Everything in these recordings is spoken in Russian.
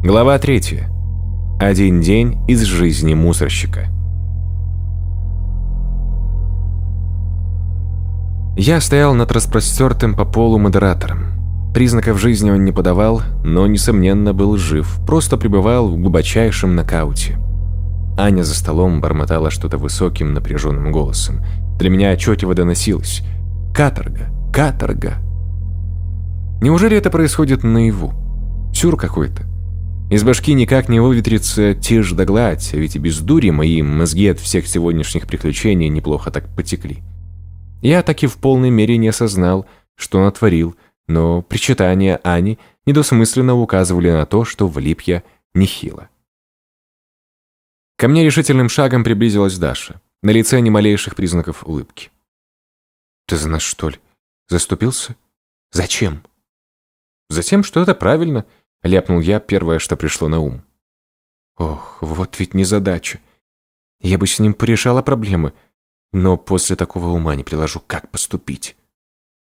Глава 3. Один день из жизни мусорщика. Я стоял над распростертым по полу модератором. Признаков жизни он не подавал, но, несомненно, был жив, просто пребывал в глубочайшем нокауте. Аня за столом бормотала что-то высоким напряженным голосом. Для меня отчетливо доносилось «Каторга! Каторга!» Неужели это происходит наяву? Сюр какой-то. Из башки никак не выветрится тишь да гладь, ведь и без дури мои мозги от всех сегодняшних приключений неплохо так потекли. Я таки в полной мере не осознал, что натворил, но причитания Ани недосмысленно указывали на то, что влип я нехило. Ко мне решительным шагом приблизилась Даша, на лице ни малейших признаков улыбки. «Ты за нас, что ли? Заступился? Зачем?» «Затем, что это правильно», — ляпнул я первое, что пришло на ум. «Ох, вот ведь незадача. Я бы с ним порешала проблемы, но после такого ума не приложу, как поступить».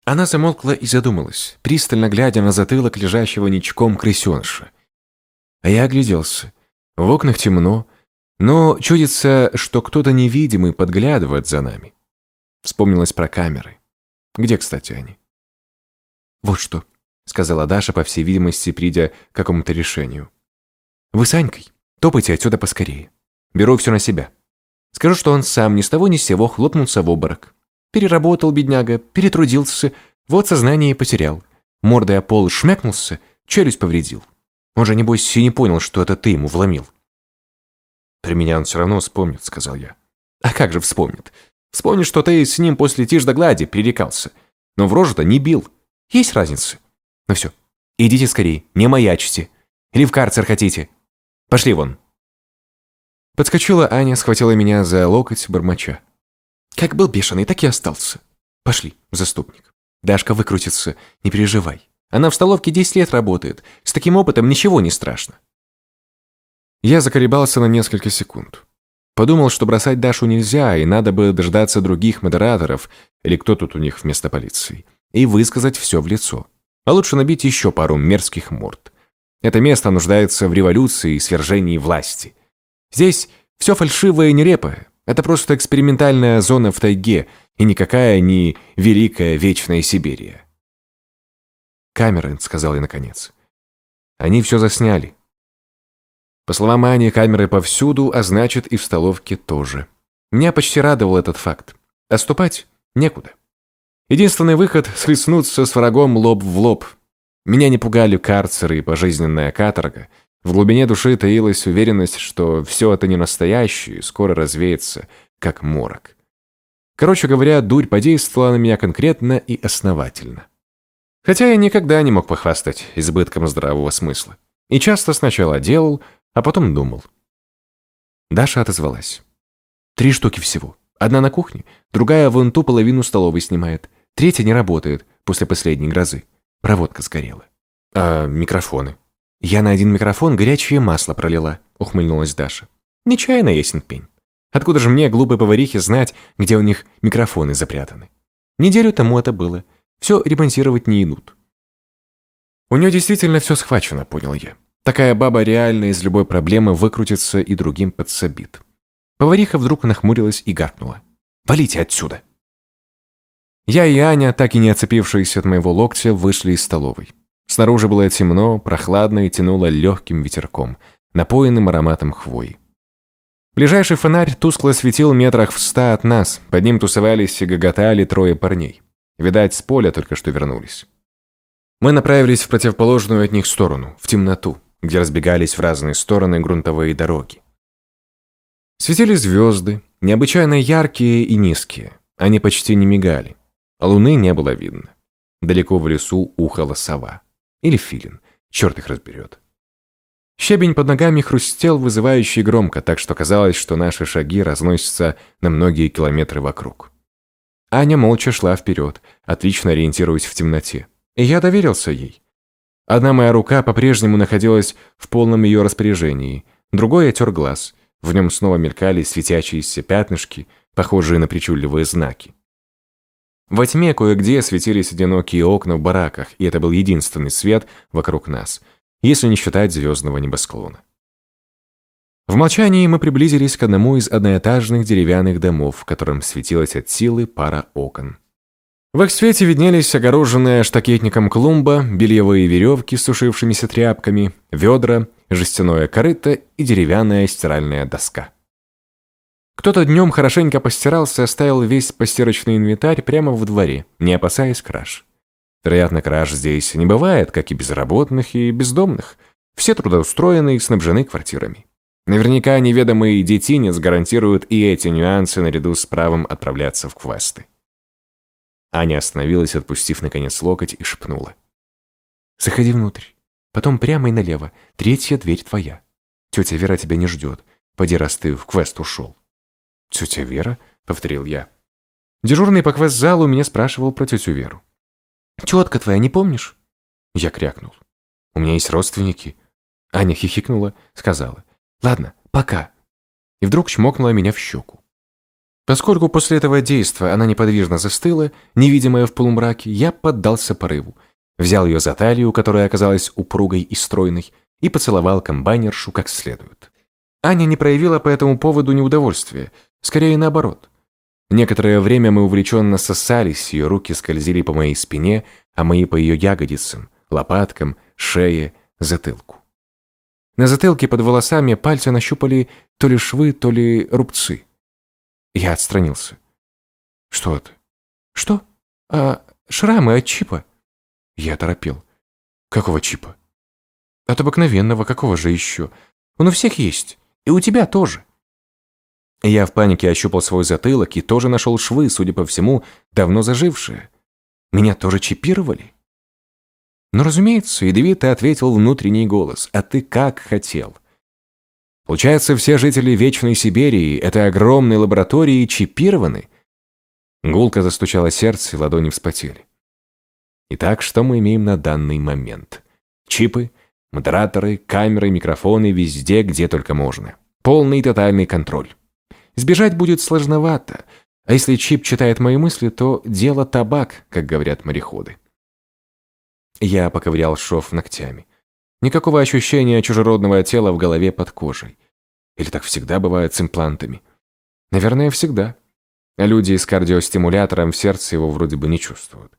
Она замолкла и задумалась, пристально глядя на затылок лежащего ничком крысеныша. А я огляделся. В окнах темно, но чудится, что кто-то невидимый подглядывает за нами. Вспомнилось про камеры. Где, кстати, они? Вот что сказала Даша, по всей видимости, придя к какому-то решению. «Вы с Анькой топайте отсюда поскорее. Беру все на себя. Скажу, что он сам ни с того ни с сего хлопнулся в обморок. Переработал, бедняга, перетрудился, вот сознание и потерял. Мордой о пол шмякнулся, челюсть повредил. Он же, небось, и не понял, что это ты ему вломил». «При меня он все равно вспомнит», — сказал я. «А как же вспомнит? Вспомнит, что ты с ним после тишь да глади перерекался. Но в рожу-то не бил. Есть разница?» Ну все, идите скорее, не маячьте. Или в карцер хотите. Пошли вон. Подскочила Аня, схватила меня за локоть бормоча. Как был бешеный, так и остался. Пошли, заступник. Дашка выкрутится, не переживай. Она в столовке 10 лет работает. С таким опытом ничего не страшно. Я заколебался на несколько секунд. Подумал, что бросать Дашу нельзя, и надо бы дождаться других модераторов, или кто тут у них вместо полиции, и высказать все в лицо. А лучше набить еще пару мерзких морд. Это место нуждается в революции и свержении власти. Здесь все фальшивое и нерепое. Это просто экспериментальная зона в тайге, и никакая не великая вечная Сибирия. «Камеры», — сказал я наконец. «Они все засняли». По словам Ани, камеры повсюду, а значит и в столовке тоже. Меня почти радовал этот факт. Отступать некуда. Единственный выход – схлестнуться с врагом лоб в лоб. Меня не пугали карцеры и пожизненная каторга. В глубине души таилась уверенность, что все это не настоящее и скоро развеется, как морок. Короче говоря, дурь подействовала на меня конкретно и основательно. Хотя я никогда не мог похвастать избытком здравого смысла. И часто сначала делал, а потом думал. Даша отозвалась. Три штуки всего. Одна на кухне, другая вон ту половину столовой снимает – Третья не работает после последней грозы. Проводка сгорела. А микрофоны? Я на один микрофон горячее масло пролила, ухмыльнулась Даша. Нечаянно ясен пень. Откуда же мне, глупой поварихе, знать, где у них микрофоны запрятаны? Неделю тому это было. Все ремонтировать не идут. У нее действительно все схвачено, понял я. Такая баба реально из любой проблемы выкрутится и другим подсобит. Повариха вдруг нахмурилась и гаркнула. «Валите отсюда!» Я и Аня, так и не оцепившиеся от моего локтя, вышли из столовой. Снаружи было темно, прохладно и тянуло легким ветерком, напоенным ароматом хвои. Ближайший фонарь тускло светил метрах в ста от нас, под ним тусовались и гоготали трое парней. Видать, с поля только что вернулись. Мы направились в противоположную от них сторону, в темноту, где разбегались в разные стороны грунтовые дороги. Светили звезды, необычайно яркие и низкие. Они почти не мигали. А луны не было видно. Далеко в лесу ухала сова. Или филин. Черт их разберет. Щебень под ногами хрустел вызывающе громко, так что казалось, что наши шаги разносятся на многие километры вокруг. Аня молча шла вперед, отлично ориентируясь в темноте. И я доверился ей. Одна моя рука по-прежнему находилась в полном ее распоряжении, другой я тер глаз. В нем снова мелькали светящиеся пятнышки, похожие на причудливые знаки. Во тьме кое-где светились одинокие окна в бараках, и это был единственный свет вокруг нас. если не считать звездного небосклона. В молчании мы приблизились к одному из одноэтажных деревянных домов, в котором светилась от силы пара окон. В их свете виднелись огороженная штакетником клумба, бельевые веревки с сушившимися тряпками, ведра, жестяное корыто и деревянная стиральная доска. Кто-то днем хорошенько постирался и оставил весь постирочный инвентарь прямо в дворе, не опасаясь краж. Вероятно, краж здесь не бывает, как и безработных и бездомных. Все трудоустроены и снабжены квартирами. Наверняка неведомый детинец гарантирует и эти нюансы наряду с правом отправляться в квесты. Аня остановилась, отпустив наконец локоть, и шепнула. «Заходи внутрь. Потом прямо и налево. Третья дверь твоя. Тетя Вера тебя не ждет. Поди, раз ты в квест ушел». «Тетя Вера?» — повторил я. Дежурный по квест-залу меня спрашивал про тетю Веру. «Тетка твоя, не помнишь?» Я крякнул. «У меня есть родственники». Аня хихикнула, сказала. «Ладно, пока». И вдруг чмокнула меня в щеку. Поскольку после этого действия она неподвижно застыла, невидимая в полумраке, я поддался порыву. Взял ее за талию, которая оказалась упругой и стройной, и поцеловал комбайнершу как следует. Аня не проявила по этому поводу неудовольствия, скорее наоборот. Некоторое время мы увлеченно сосались, ее руки скользили по моей спине, а мои по ее ягодицам, лопаткам, шее, затылку. На затылке под волосами пальцы нащупали то ли швы, то ли рубцы. Я отстранился. «Что это?» «Что? А, шрамы от чипа?» Я торопил. «Какого чипа?» «От обыкновенного, какого же еще? Он у всех есть. И у тебя тоже». Я в панике ощупал свой затылок и тоже нашел швы, судя по всему, давно зажившие. Меня тоже чипировали? Ну, разумеется, ядовито ответил внутренний голос. А ты как хотел? Получается, все жители Вечной Сибири этой огромной лаборатории чипированы? Гулко застучало сердце, ладони вспотели. Итак, что мы имеем на данный момент? Чипы, модераторы, камеры, микрофоны везде, где только можно. Полный тотальный контроль. Сбежать будет сложновато, а если чип читает мои мысли, то дело табак, как говорят мореходы. Я поковырял шов ногтями. Никакого ощущения чужеродного тела в голове под кожей. Или так всегда бывает с имплантами? Наверное, всегда. А люди с кардиостимулятором в сердце его вроде бы не чувствуют.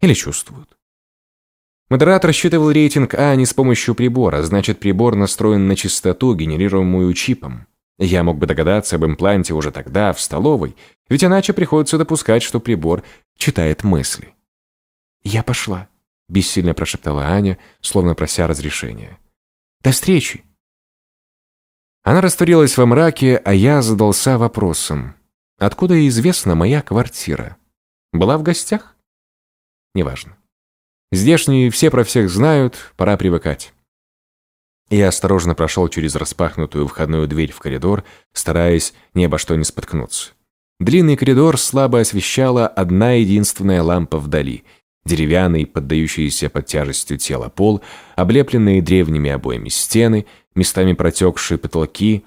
Или чувствуют. Модератор рассчитывал рейтинг А не с помощью прибора, значит прибор настроен на частоту, генерируемую чипом. Я мог бы догадаться об импланте уже тогда, в столовой, ведь иначе приходится допускать, что прибор читает мысли. «Я пошла», — бессильно прошептала Аня, словно прося разрешения. «До встречи!» Она растворилась во мраке, а я задался вопросом. Откуда известна моя квартира? Была в гостях? Неважно. Здешние все про всех знают, пора привыкать. Я осторожно прошел через распахнутую входную дверь в коридор, стараясь ни обо что не споткнуться. Длинный коридор слабо освещала одна единственная лампа вдали, деревянный, поддающийся под тяжестью тела пол, облепленные древними обоями стены, местами протекшие потолки.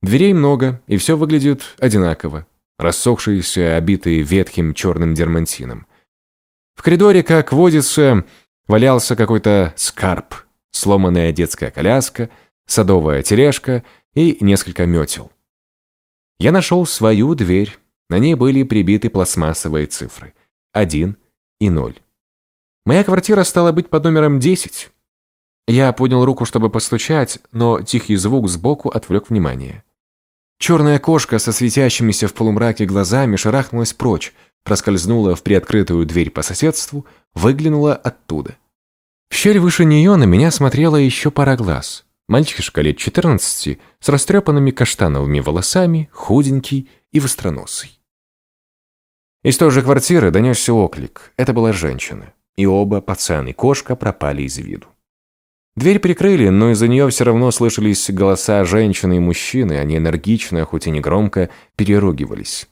Дверей много, и все выглядит одинаково, рассохшиеся, обитые ветхим черным дермантином. В коридоре, как водится, валялся какой-то скарб, сломанная детская коляска, садовая тележка и несколько метел. Я нашел свою дверь, на ней были прибиты пластмассовые цифры – один и ноль. Моя квартира стала быть под номером 10. Я поднял руку, чтобы постучать, но тихий звук сбоку отвлек внимание. Черная кошка со светящимися в полумраке глазами шарахнулась прочь, проскользнула в приоткрытую дверь по соседству, выглянула оттуда. Щель выше нее на меня смотрела еще пара глаз. Мальчишка лет 14 с растрепанными каштановыми волосами, худенький и востроносый. Из той же квартиры донесся оклик. Это была женщина. И оба, пацан и кошка, пропали из виду. Дверь прикрыли, но из-за нее все равно слышались голоса женщины и мужчины, они энергично, хоть и не громко, переругивались.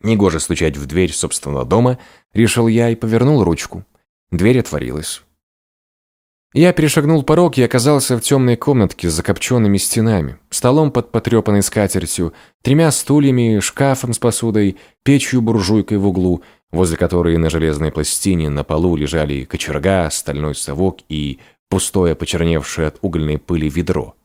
Негоже стучать в дверь собственного дома, решил я и повернул ручку. Дверь отворилась. Я перешагнул порог и оказался в темной комнатке с закопченными стенами, столом под потрепанной скатертью, тремя стульями, шкафом с посудой, печью-буржуйкой в углу, возле которой на железной пластине на полу лежали кочерга, стальной совок и пустое, почерневшее от угольной пыли ведро.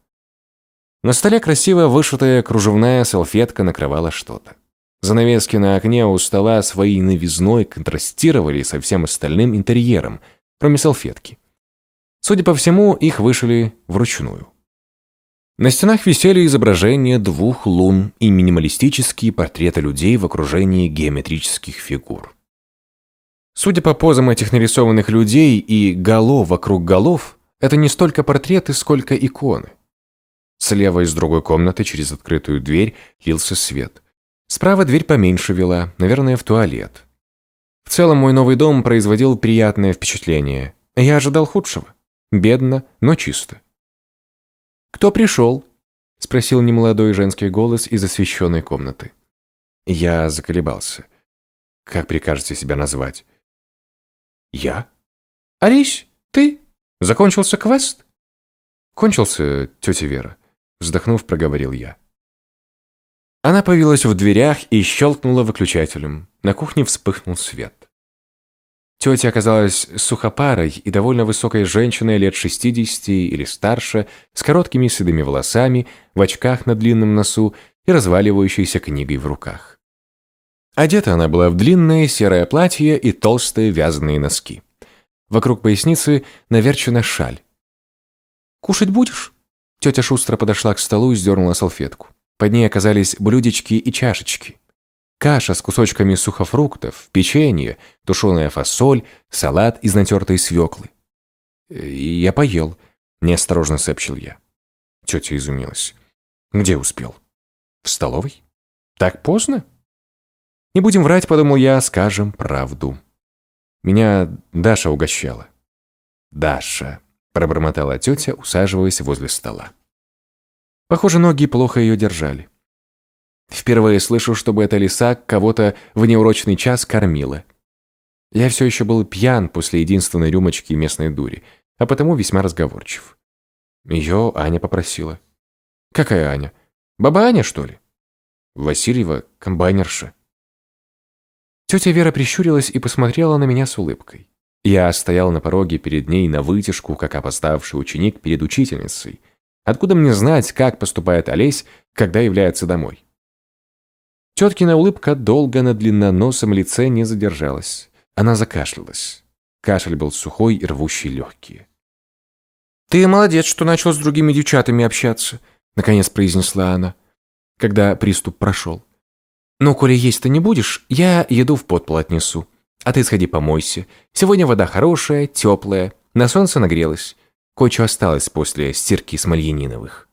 На столе красиво вышитая кружевная салфетка накрывала что-то. Занавески на окне у стола своей новизной контрастировали со всем остальным интерьером, кроме салфетки. Судя по всему, их вышили вручную. На стенах висели изображения двух лун и минималистические портреты людей в окружении геометрических фигур. Судя по позам этих нарисованных людей и голов вокруг голов, это не столько портреты, сколько иконы. Слева из другой комнаты через открытую дверь лился свет. Справа дверь поменьше вела, наверное, в туалет. В целом мой новый дом производил приятное впечатление. Я ожидал худшего. Бедно, но чисто. «Кто пришел?» — спросил немолодой женский голос из освещенной комнаты. Я заколебался. «Как прикажете себя назвать?» «Я?» «Арись, ты? Закончился квест?» «Кончился, тетя Вера», — вздохнув, проговорил я. Она появилась в дверях и щелкнула выключателем. На кухне вспыхнул свет. Тетя оказалась сухопарой и довольно высокой женщиной лет 60 или старше, с короткими седыми волосами, в очках на длинном носу и разваливающейся книгой в руках. Одета она была в длинное серое платье и толстые вязаные носки. Вокруг поясницы наверчена шаль. «Кушать будешь?» Тетя шустро подошла к столу и сдернула салфетку. Под ней оказались блюдечки и чашечки. Каша с кусочками сухофруктов, печенье, тушеная фасоль, салат из натертой свеклы. И «Я поел», — неосторожно сообщил я. Тетя изумилась. «Где успел?» «В столовой?» «Так поздно?» «Не будем врать», — подумал я, — «скажем правду». Меня Даша угощала. «Даша», — пробормотала тетя, усаживаясь возле стола. Похоже, ноги плохо ее держали. Впервые слышу, чтобы эта лиса кого-то в неурочный час кормила. Я все еще был пьян после единственной рюмочки местной дури, а потому весьма разговорчив. Ее Аня попросила. Какая Аня? Баба Аня, что ли? Васильева, комбайнерша. Тетя Вера прищурилась и посмотрела на меня с улыбкой. Я стоял на пороге перед ней на вытяжку, как опоздавший ученик перед учительницей. Откуда мне знать, как поступает Олесь, когда является домой? Теткина улыбка долго на длинноносом лице не задержалась. Она закашлялась. Кашель был сухой и рвущий легкие. «Ты молодец, что начал с другими девчатами общаться», — наконец произнесла она, когда приступ прошел. «Ну, коли есть ты не будешь, я еду в подпол отнесу. А ты сходи помойся. Сегодня вода хорошая, теплая, на солнце нагрелась. Кое-что осталось после стирки смольяниновых».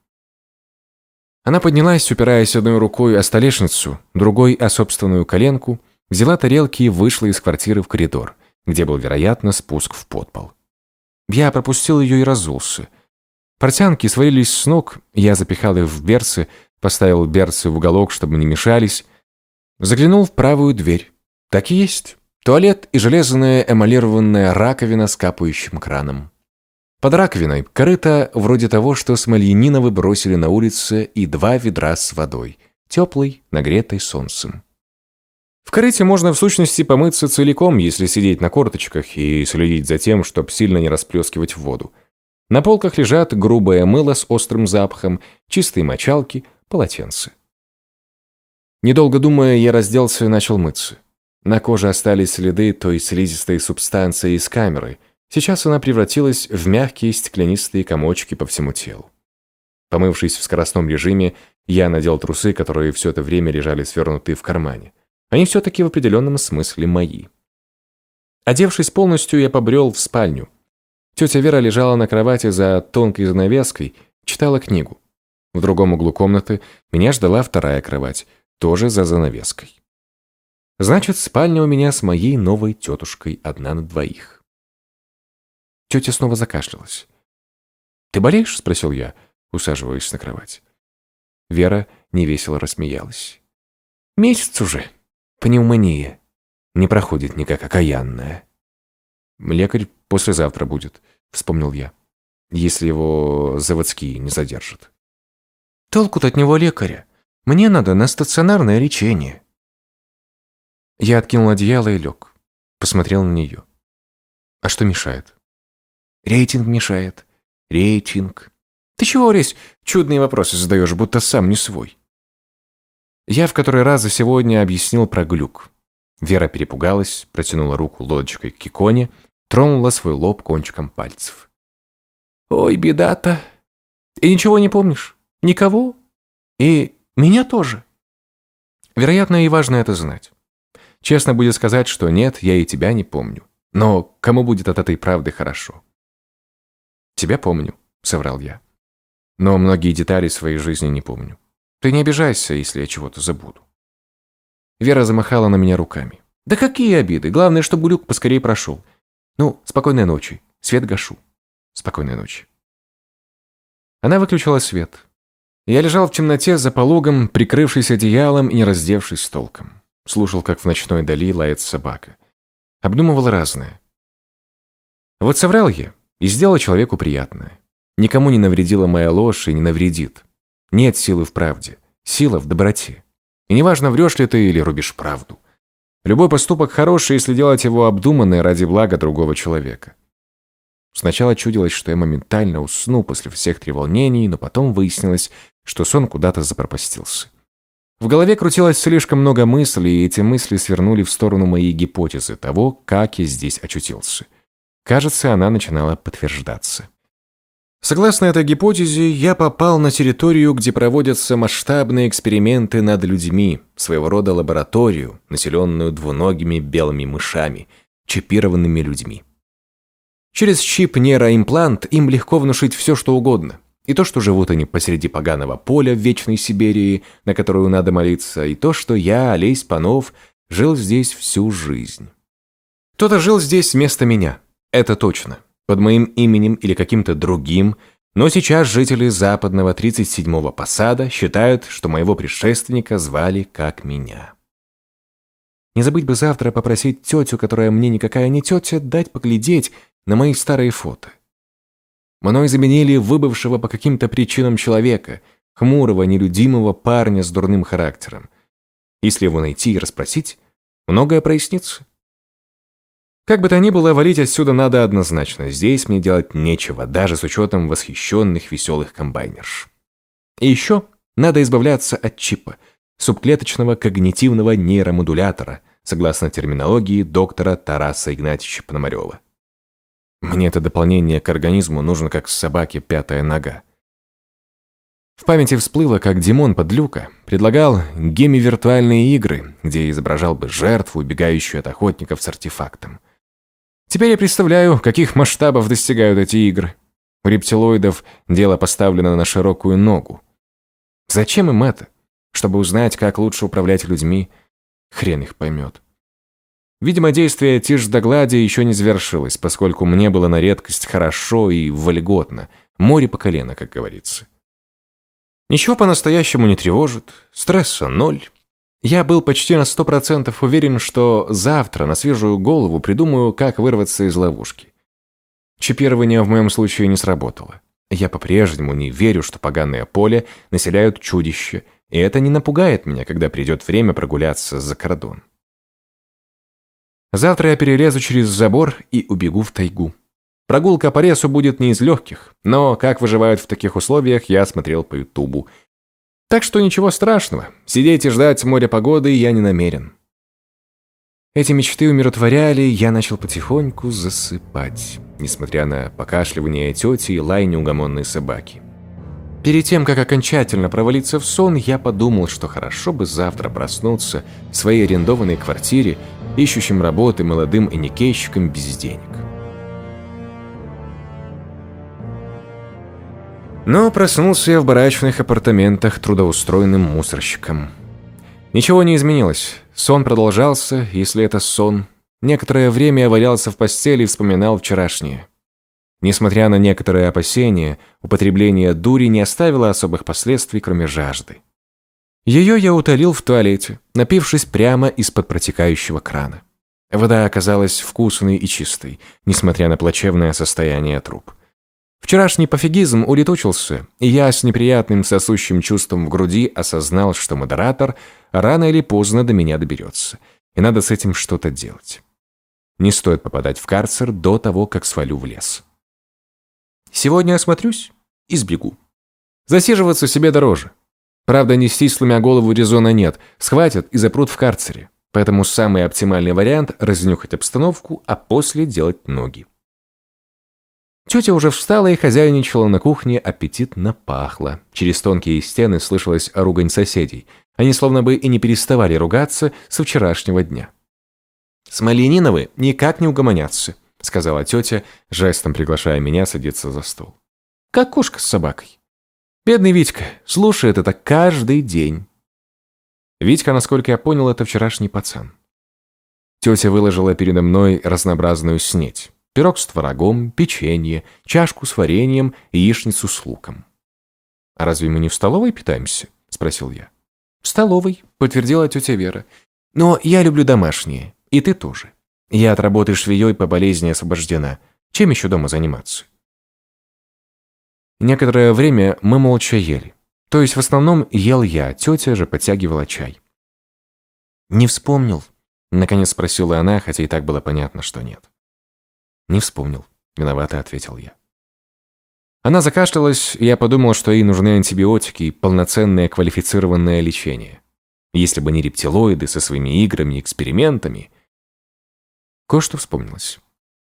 Она поднялась, упираясь одной рукой о столешницу, другой о собственную коленку, взяла тарелки и вышла из квартиры в коридор, где был, вероятно, спуск в подпол. Я пропустил ее и разулся. Портянки свалились с ног, я запихал их в берцы, поставил берцы в уголок, чтобы не мешались, заглянул в правую дверь. Так и есть. Туалет и железная эмалированная раковина с капающим краном. Под раковиной корыто вроде того, что Смольяниновы бросили на улице, и два ведра с водой, теплой, нагретой солнцем. В корыте можно в сущности помыться целиком, если сидеть на корточках и следить за тем, чтобы сильно не расплескивать воду. На полках лежат грубое мыло с острым запахом, чистые мочалки, полотенца. Недолго думая, я разделся и начал мыться. На коже остались следы той слизистой субстанции из камеры – Сейчас она превратилась в мягкие стеклянистые комочки по всему телу. Помывшись в скоростном режиме, я надел трусы, которые все это время лежали свернутые в кармане. Они все-таки в определенном смысле мои. Одевшись полностью, я побрел в спальню. Тетя Вера лежала на кровати за тонкой занавеской, читала книгу. В другом углу комнаты меня ждала вторая кровать, тоже за занавеской. Значит, спальня у меня с моей новой тетушкой одна на двоих. Тетя снова закашлялась. «Ты болеешь?» – спросил я, усаживаясь на кровать. Вера невесело рассмеялась. «Месяц уже. Пневмония. Не проходит никак окаянная». «Лекарь послезавтра будет», – вспомнил я, «если его заводские не задержат». «Толку-то от него лекаря. Мне надо на стационарное лечение». Я откинул одеяло и лег. Посмотрел на нее. «А что мешает?» Рейтинг мешает. Рейтинг. Ты чего, Ресь, чудные вопросы задаешь, будто сам не свой? Я в который раз за сегодня объяснил про глюк. Вера перепугалась, протянула руку лодочкой к иконе, тронула свой лоб кончиком пальцев. «Ой, беда-то! И ничего не помнишь? Никого? И меня тоже?» Вероятно, и важно это знать. Честно будет сказать, что нет, я и тебя не помню. Но кому будет от этой правды хорошо? «Тебя помню», — соврал я. «Но многие детали своей жизни не помню. Ты не обижайся, если я чего-то забуду». Вера замахала на меня руками. «Да какие обиды? Главное, чтобы глюк поскорее прошел. Ну, спокойной ночи. Свет гашу. Спокойной ночи». Она выключила свет. Я лежал в темноте за пологом, прикрывшись одеялом и не раздевшись толком. Слушал, как в ночной дали лает собака. Обдумывал разное. Вот соврал я и сделал человеку приятное. Никому не навредила моя ложь и не навредит. Нет силы в правде. Сила в доброте. И неважно, врешь ли ты или рубишь правду. Любой поступок хороший, если делать его обдуманно ради блага другого человека. Сначала чудилось, что я моментально усну после всех треволнений, но потом выяснилось, что сон куда-то запропастился. В голове крутилось слишком много мыслей, и эти мысли свернули в сторону моей гипотезы того, как я здесь очутился. Кажется, она начинала подтверждаться. Согласно этой гипотезе, я попал на территорию, где проводятся масштабные эксперименты над людьми, своего рода лабораторию, населенную двуногими белыми мышами, чипированными людьми. Через чип-нейроимплант им легко внушить все, что угодно. И то, что живут они посреди поганого поля в Вечной Сибири, на которую надо молиться, и то, что я, Олесь Панов, жил здесь всю жизнь. Кто-то жил здесь вместо меня, это точно под моим именем или каким-то другим, но сейчас жители западного 37-го посада считают, что моего предшественника звали как меня. Не забыть бы завтра попросить тетю, которая мне никакая не тетя, дать поглядеть на мои старые фото. Мной заменили выбывшего по каким-то причинам человека, хмурого, нелюдимого парня с дурным характером. Если его найти и расспросить, многое прояснится. Как бы то ни было, валить отсюда надо однозначно. Здесь мне делать нечего, даже с учетом восхищенных веселых комбайнерш. И еще надо избавляться от чипа, субклеточного когнитивного нейромодулятора, согласно терминологии доктора Тараса Игнатьевича Пономарева. Мне это дополнение к организму нужно как собаке пятая нога. В памяти всплыло, как Димон Подлюка предлагал геми-виртуальные игры, где изображал бы жертву, убегающую от охотников с артефактом. Теперь я представляю, каких масштабов достигают эти игры. У рептилоидов дело поставлено на широкую ногу. Зачем им это? Чтобы узнать, как лучше управлять людьми? Хрен их поймет. Видимо, действие тишь да глади еще не завершилось, поскольку мне было на редкость хорошо и вольготно. Море по колено, как говорится. Ничего по-настоящему не тревожит, стресса ноль. Я был почти на сто процентов уверен, что завтра на свежую голову придумаю, как вырваться из ловушки. Чипирование в моем случае не сработало. Я по-прежнему не верю, что поганое поле населяют чудища, и это не напугает меня, когда придет время прогуляться за кордон. Завтра я перелезу через забор и убегу в тайгу. Прогулка по лесу будет не из легких, но как выживают в таких условиях, я смотрел по ютубу – так что ничего страшного, сидеть и ждать моря погоды я не намерен. Эти мечты умиротворяли, я начал потихоньку засыпать, несмотря на покашливание тети и лай неугомонной собаки. Перед тем, как окончательно провалиться в сон, я подумал, что хорошо бы завтра проснуться в своей арендованной квартире, ищущим работы молодым эникейщиком без денег. Но проснулся я в барачных апартаментах трудоустроенным мусорщиком. Ничего не изменилось. Сон продолжался, если это сон. Некоторое время я валялся в постели и вспоминал вчерашнее. Несмотря на некоторые опасения, употребление дури не оставило особых последствий, кроме жажды. Ее я утолил в туалете, напившись прямо из-под протекающего крана. Вода оказалась вкусной и чистой, несмотря на плачевное состояние труб. Вчерашний пофигизм улетучился, и я с неприятным сосущим чувством в груди осознал, что модератор рано или поздно до меня доберется, и надо с этим что-то делать. Не стоит попадать в карцер до того, как свалю в лес. Сегодня осмотрюсь и сбегу. Засиживаться себе дороже. Правда, нести сломя голову резона нет, схватят и запрут в карцере. Поэтому самый оптимальный вариант – разнюхать обстановку, а после делать ноги. Тетя уже встала и хозяйничала на кухне, аппетитно пахло. Через тонкие стены слышалась ругань соседей. Они словно бы и не переставали ругаться со вчерашнего дня. «Смолениновы никак не угомонятся», — сказала тетя, жестом приглашая меня садиться за стол. «Как кошка с собакой. Бедный Витька слушает это каждый день». Витька, насколько я понял, это вчерашний пацан. Тетя выложила передо мной разнообразную снеть. Пирог с творогом, печенье, чашку с вареньем яичницу с луком. «А разве мы не в столовой питаемся?» – спросил я. «В столовой», – подтвердила тетя Вера. «Но я люблю домашнее, и ты тоже. Я от работы швеей по болезни освобождена. Чем еще дома заниматься?» Некоторое время мы молча ели. То есть в основном ел я, тетя же подтягивала чай. «Не вспомнил?» – наконец спросила она, хотя и так было понятно, что нет. «Не вспомнил», — виновато ответил я. Она закашлялась, и я подумал, что ей нужны антибиотики и полноценное квалифицированное лечение. Если бы не рептилоиды со своими играми и экспериментами... Кое-что вспомнилось.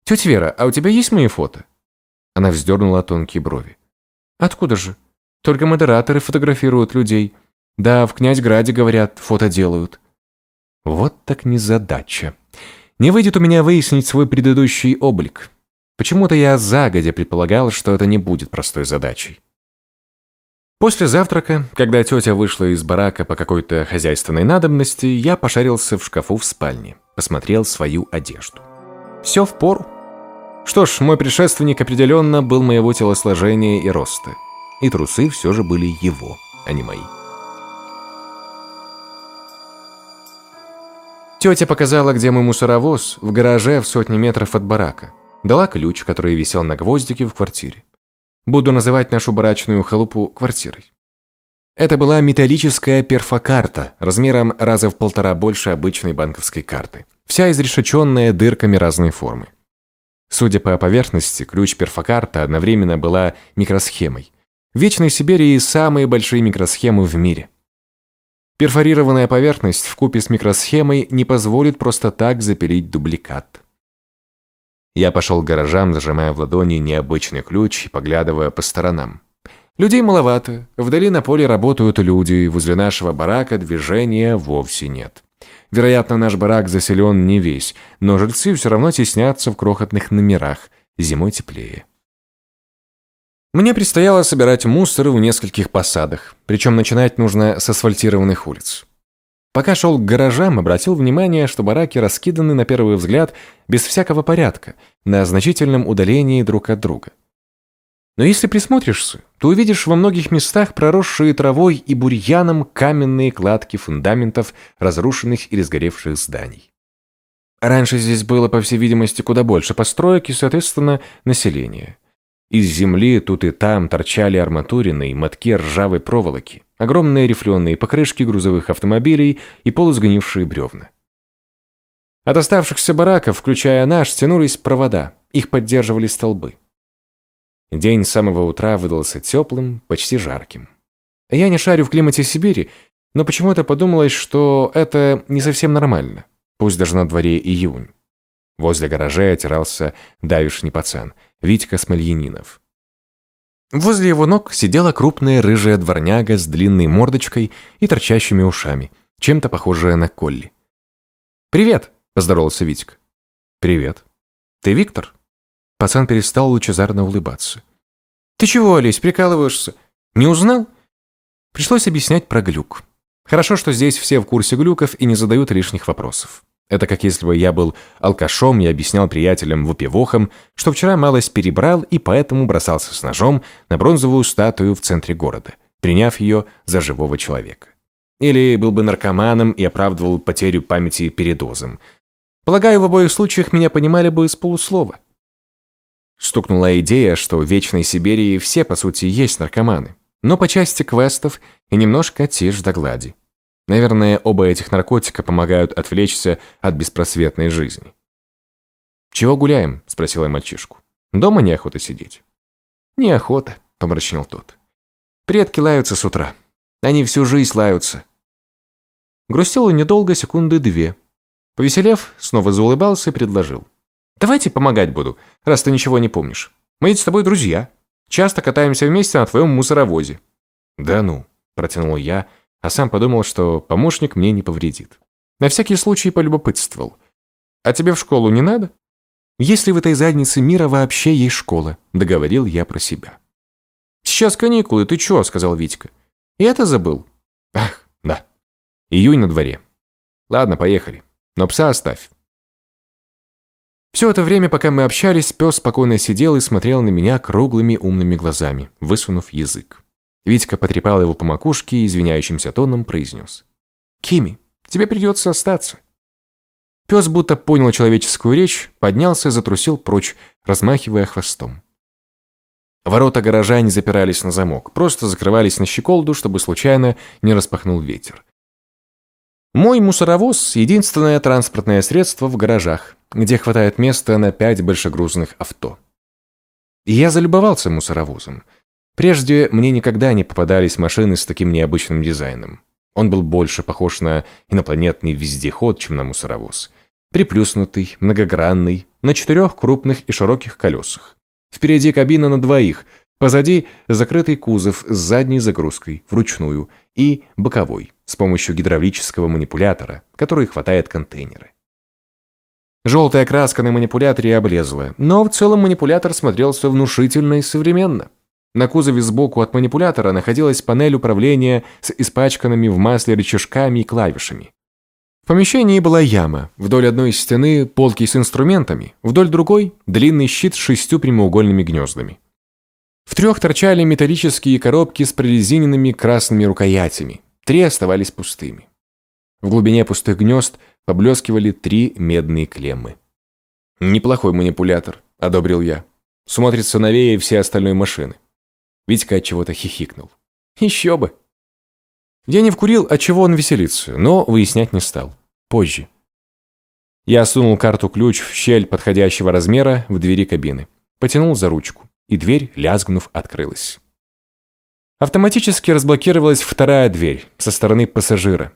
«Тетя Вера, а у тебя есть мои фото?» Она вздернула тонкие брови. «Откуда же? Только модераторы фотографируют людей. Да, в Князьграде, говорят, фото делают». Вот так незадача. Не выйдет у меня выяснить свой предыдущий облик. Почему-то я загодя предполагал, что это не будет простой задачей. После завтрака, когда тетя вышла из барака по какой-то хозяйственной надобности, я пошарился в шкафу в спальне, посмотрел свою одежду. Все в пору. Что ж, мой предшественник определенно был моего телосложения и роста. И трусы все же были его, а не мои. Тетя показала, где мой мусоровоз, в гараже в сотни метров от барака. Дала ключ, который висел на гвоздике в квартире. Буду называть нашу барачную халупу квартирой. Это была металлическая перфокарта, размером раза в полтора больше обычной банковской карты. Вся изрешеченная дырками разной формы. Судя по поверхности, ключ перфокарта одновременно была микросхемой. В Вечной Сибири самые большие микросхемы в мире – Перфорированная поверхность в купе с микросхемой не позволит просто так запилить дубликат. Я пошел к гаражам, зажимая в ладони необычный ключ и поглядывая по сторонам. Людей маловато, вдали на поле работают люди, возле нашего барака движения вовсе нет. Вероятно, наш барак заселен не весь, но жильцы все равно теснятся в крохотных номерах, зимой теплее. Мне предстояло собирать мусор в нескольких посадах, причем начинать нужно с асфальтированных улиц. Пока шел к гаражам, обратил внимание, что бараки раскиданы на первый взгляд без всякого порядка, на значительном удалении друг от друга. Но если присмотришься, то увидишь во многих местах проросшие травой и бурьяном каменные кладки фундаментов разрушенных или сгоревших зданий. Раньше здесь было, по всей видимости, куда больше построек и, соответственно, населения. Из земли тут и там торчали арматурины и мотки ржавой проволоки, огромные рифленые покрышки грузовых автомобилей и полусгнившие бревна. От оставшихся бараков, включая наш, тянулись провода, их поддерживали столбы. День с самого утра выдался теплым, почти жарким. Я не шарю в климате Сибири, но почему-то подумалось, что это не совсем нормально, пусть даже на дворе июнь. Возле гаражей отирался давишний пацан – Витька Смольянинов. Возле его ног сидела крупная рыжая дворняга с длинной мордочкой и торчащими ушами, чем-то похожая на Колли. «Привет!» – поздоровался Витька. «Привет. Ты Виктор?» Пацан перестал лучезарно улыбаться. «Ты чего, Олесь, прикалываешься? Не узнал?» Пришлось объяснять про глюк. Хорошо, что здесь все в курсе глюков и не задают лишних вопросов. Это как если бы я был алкашом и объяснял приятелям-выпивохам, что вчера малость перебрал и поэтому бросался с ножом на бронзовую статую в центре города, приняв ее за живого человека. Или был бы наркоманом и оправдывал потерю памяти передозом. Полагаю, в обоих случаях меня понимали бы с полуслова. Стукнула идея, что в Вечной Сибири все, по сути, есть наркоманы, но по части квестов и немножко тишь до глади. Наверное, оба этих наркотика помогают отвлечься от беспросветной жизни. «Чего гуляем?» – спросила я мальчишку. «Дома неохота сидеть». Неохота, помрачнел тот. Предки лаются с утра. Они всю жизнь лаются. Грустил он недолго, секунды две. Повеселев, снова заулыбался и предложил. Давайте помогать буду, раз ты ничего не помнишь. Мы ведь с тобой друзья. Часто катаемся вместе на твоем мусоровозе. Да ну, протянул я, а сам подумал, что помощник мне не повредит. На всякий случай полюбопытствовал. А тебе в школу не надо? Если в этой заднице мира вообще есть школа, договорил я про себя. Сейчас каникулы, ты чё, сказал Витька. И это забыл? Ах, да. Июнь на дворе. Ладно, поехали. Но пса оставь. Все это время, пока мы общались, пес спокойно сидел и смотрел на меня круглыми умными глазами, высунув язык. Витька потрепал его по макушке и извиняющимся тоном произнес. «Кими, тебе придется остаться». Пес будто понял человеческую речь, поднялся и затрусил прочь, размахивая хвостом. Ворота гаража не запирались на замок, просто закрывались на щеколду, чтобы случайно не распахнул ветер. Мой мусоровоз – единственное транспортное средство в гаражах, где хватает места на пять большегрузных авто. И я залюбовался мусоровозом. Прежде мне никогда не попадались машины с таким необычным дизайном. Он был больше похож на инопланетный вездеход, чем на мусоровоз. Приплюснутый, многогранный, на четырех крупных и широких колесах. Впереди кабина на двоих, позади закрытый кузов с задней загрузкой, вручную, и боковой, с помощью гидравлического манипулятора, который хватает контейнеры. Желтая краска на манипуляторе облезла, но в целом манипулятор смотрелся внушительно и современно. На кузове сбоку от манипулятора находилась панель управления с испачканными в масле рычажками и клавишами. В помещении была яма, вдоль одной стены полки с инструментами, вдоль другой длинный щит с шестью прямоугольными гнездами. В трех торчали металлические коробки с прорезиненными красными рукоятями, три оставались пустыми. В глубине пустых гнезд поблескивали три медные клеммы. «Неплохой манипулятор», — одобрил я. «Смотрится новее все остальной машины». Витька от чего-то хихикнул. «Еще бы!» Я не вкурил, от чего он веселится, но выяснять не стал. Позже. Я сунул карту-ключ в щель подходящего размера в двери кабины. Потянул за ручку, и дверь, лязгнув, открылась. Автоматически разблокировалась вторая дверь со стороны пассажира,